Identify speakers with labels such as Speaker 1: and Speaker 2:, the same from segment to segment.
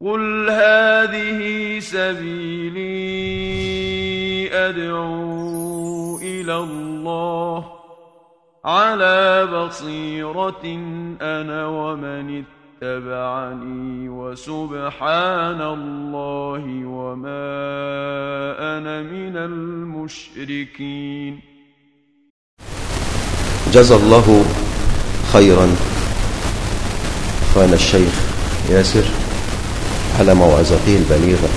Speaker 1: قل هذه سبيلي أدعو إلى الله على بصيرة أنا ومن اتبعني وسبحان الله وما أنا من المشركين.
Speaker 2: جزى الله خيرا. اخوانا الشيخ ياسر. على موعظته البليغة.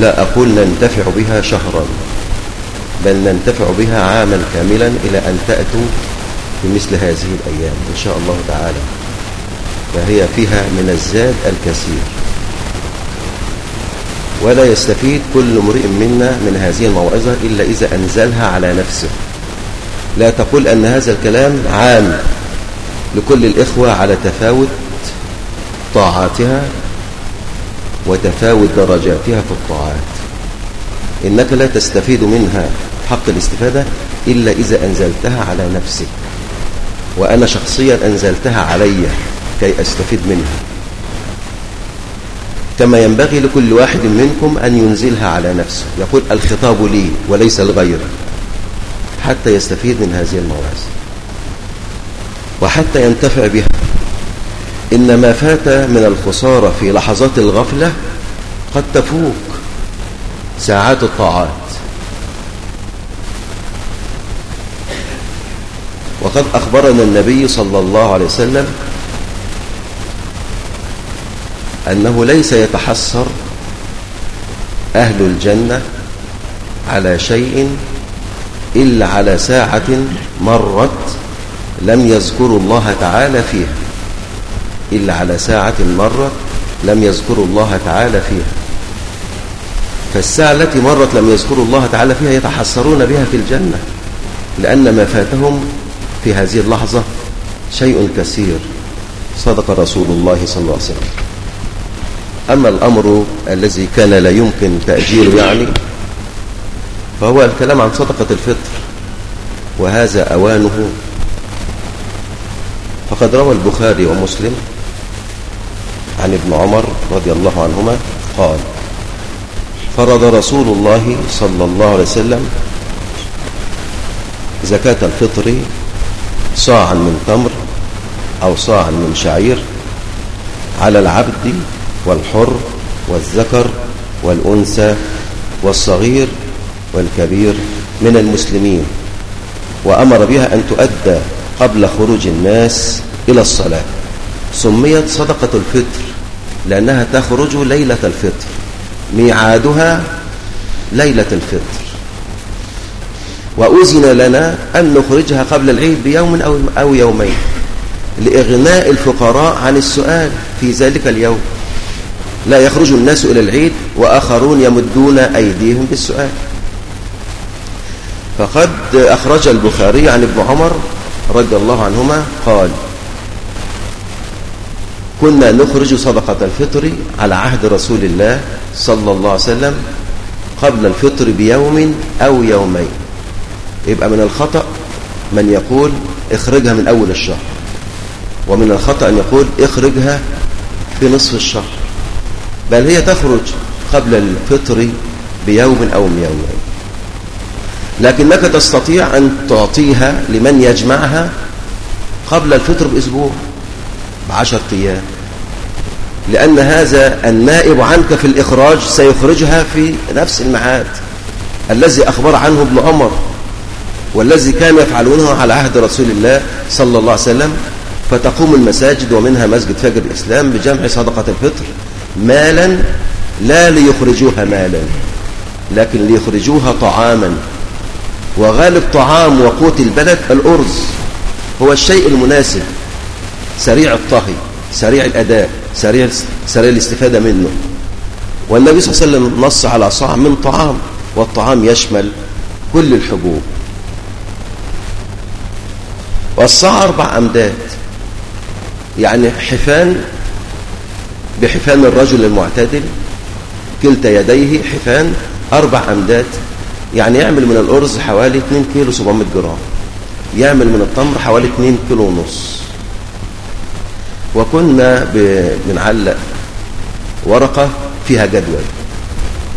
Speaker 2: لا أقول ننتفع بها شهرا بل ننتفع بها عاما كاملا إلى أن تأتوا في مثل هذه الأيام إن شاء الله تعالى. فهي فيها من الزاد الكثير. ولا يستفيد كل امرئ منا من هذه الموعظة إلا إذا أنزلها على نفسه. لا تقول أن هذا الكلام عام لكل الإخوة على تفاوت طاعاتها وتفاوت درجاتها في الطاعات. إنك لا تستفيد منها حق الاستفادة إلا إذا أنزلتها على نفسك. وأنا شخصيا أنزلتها علي كي أستفيد منها. كما ينبغي لكل واحد منكم أن ينزلها على نفسه. يقول الخطاب لي وليس الغير حتى يستفيد من هذه الموعظة وحتى ينتفع بها. إن ما فات من الخسارة في لحظات الغفلة قد تفوق ساعات الطاعات. وقد أخبرنا النبي صلى الله عليه وسلم أنه ليس يتحسر أهل الجنة على شيء إلا على ساعة مرت لم يذكروا الله تعالى فيها. إلا على ساعة مرت لم يذكروا الله تعالى فيها. فالساعة التي مرت لم يذكروا الله تعالى فيها يتحسرون بها في الجنة لأن ما فاتهم في هذه اللحظة شيء كثير. صدق رسول الله صلى الله عليه وسلم. أما الأمر الذي كان لا يمكن تأجيله يعني فهو الكلام عن صدقة الفطر وهذا أوانه. فقد روى البخاري ومسلم عن ابن عمر رضي الله عنهما قال فرض رسول الله صلى الله عليه وسلم زكاة الفطر صاعا من تمر أو صاعا من شعير على العبد والحر والذكر والأنثى والصغير والكبير من المسلمين وأمر بها أن تؤدى قبل خروج الناس إلى الصلاة. سميت صدقة الفطر لأنها تخرج ليلة الفطر ميعادها ليلة الفطر. وأذن لنا أن نخرجها قبل العيد بيوم أو, أو يومين لإغناء الفقراء عن السؤال في ذلك اليوم. لا يخرج الناس إلى العيد وآخرون يمدون أيديهم بالسؤال. فقد أخرج البخاري عن ابن عمر رضي الله عنهما قال كنا نخرج صدقة الفطر على عهد رسول الله صلى الله عليه وسلم قبل الفطر بيوم أو يومين. يبقى من الخطأ من يقول اخرجها من أول الشهر ومن الخطأ أن يقول اخرجها في نصف الشهر. بل هي تخرج قبل الفطر بيوم أو يومين. لكنك تستطيع أن تعطيها لمن يجمعها قبل الفطر بأسبوع؟ بعشر أيام. لأن هذا النائب عنك في الإخراج سيخرجها في نفس الميعاد. الذي أخبر عنه ابن عمر والذي كان يفعلونه على عهد رسول الله صلى الله عليه وسلم فتقوم المساجد ومنها مسجد فجر الإسلام بجمع صدقة الفطر مالا لا ليخرجوها مالا لكن ليخرجوها طعاما. وغالب طعام وقوت البلد الأرز هو الشيء المناسب. سريع الطهي سريع الأداء سريع, سريع الاستفادة منه. والنبي صلى الله عليه وسلم نص على صاع من طعام والطعام يشمل كل الحبوب. والصاع أربع أمداد يعني حفان بحفان الرجل المعتدل كلتا يديه حفان أربع أمداد يعني يعمل من الأرز حوالي 2 كيلو 700 جرام يعمل من التمر حوالي 2 كيلو ونص. وكنا بنعلق ورقة فيها جدول.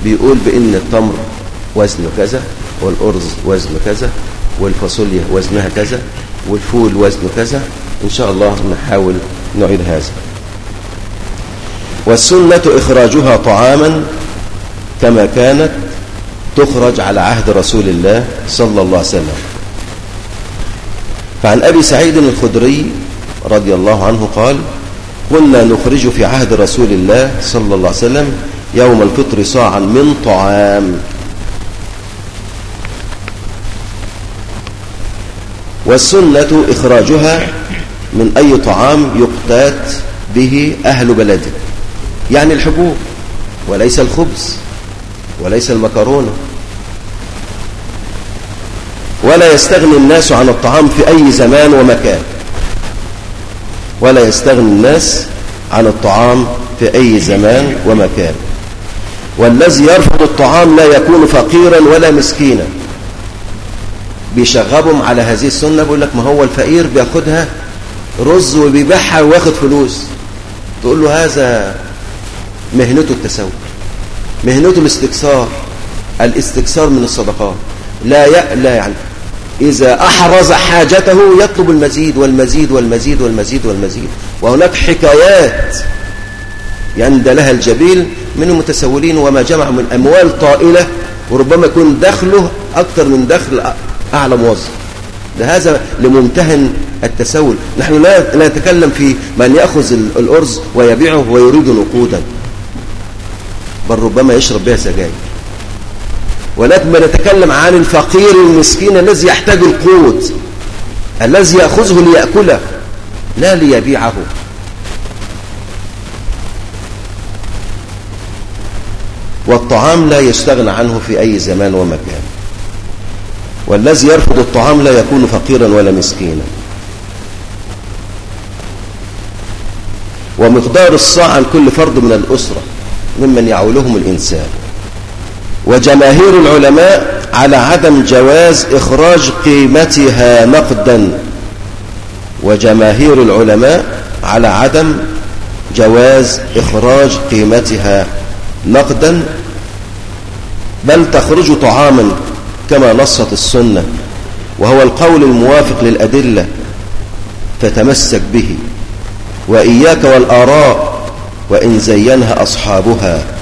Speaker 2: بيقول بأن التمر وزنه كذا والأرز وزنه كذا والفاصوليا وزنها كذا والفول وزنه كذا. إن شاء الله نحاول نعيد هذا. والسنة إخراجها طعاما كما كانت تخرج على عهد رسول الله صلى الله عليه وسلم. فعن أبي سعيد الخدري رضي الله عنه قال كنا نخرج في عهد رسول الله صلى الله عليه وسلم يوم الفطر صاعا من طعام. والسنة إخراجها من أي طعام يقتات به أهل بلده يعني الحبوب وليس الخبز وليس المكرونة. ولا يستغني الناس عن الطعام في أي زمان ومكان. ولا يستغني الناس عن الطعام في أي زمان ومكان. والذي يرفض الطعام لا يكون فقيرا ولا مسكينا. بيشغبهم على هذه السنة بيقول لك ما هو الفقير بياخدها رز وبيبيعها وياخد فلوس. تقول له هذا مهنته التسول مهنته الاستكثار الاستكثار من الصدقات. لا يعني إذا أحرز حاجته يطلب المزيد والمزيد والمزيد والمزيد والمزيد. وهناك حكايات يندى لها الجبيل من المتسولين وما جمع من أموال طائلة وربما يكون دخله أكثر من دخل أعلى موظف. لهذا لممتهن التسول. نحن لا نتكلم في من يأخذ الأرز ويبيعه ويريد نقودا بل ربما يشرب بها سجاير. ولكن نتكلم عن الفقير المسكين الذي يحتاج القوت الذي يأخذه ليأكله لا ليبيعه. والطعام لا يستغنى عنه في أي زمان ومكان. والذي يرفض الطعام لا يكون فقيرا ولا مسكينا. ومقدار الصاع عن كل فرد من الأسرة ممن يعولهم الإنسان. وجماهير العلماء على عدم جواز إخراج قيمتها نقدا. وجماهير العلماء على عدم جواز إخراج قيمتها نقدا. بل تخرج طعاما كما نصت السنة وهو القول الموافق للأدلة فتمسك به. وإياك والآراء وإن زينها أصحابها.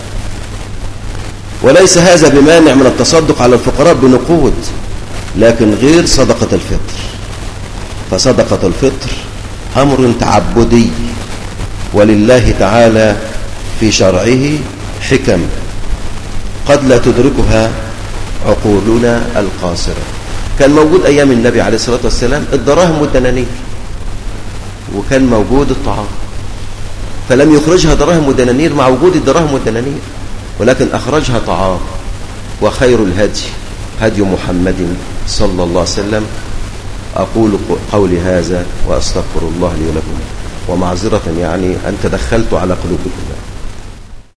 Speaker 2: وليس هذا بمانع من التصدق على الفقراء بنقود لكن غير صدقة الفطر. فصدقة الفطر أمر تعبدي ولله تعالى في شرعه حكم. قد لا تدركها عقولنا القاصرة. كان موجود أيام النبي عليه الصلاة والسلام الدراهم والدنانير وكان موجود الطعام. فلم يخرجها دراهم ودنانير مع وجود الدراهم والدنانير. ولكن أخرجها طعام وخير الهدي هدي محمد صلى الله عليه وسلم. أقول قولي هذا وأستغفر الله لي ولكم. ومعذرة يعني أن تدخلت على قلوبكم.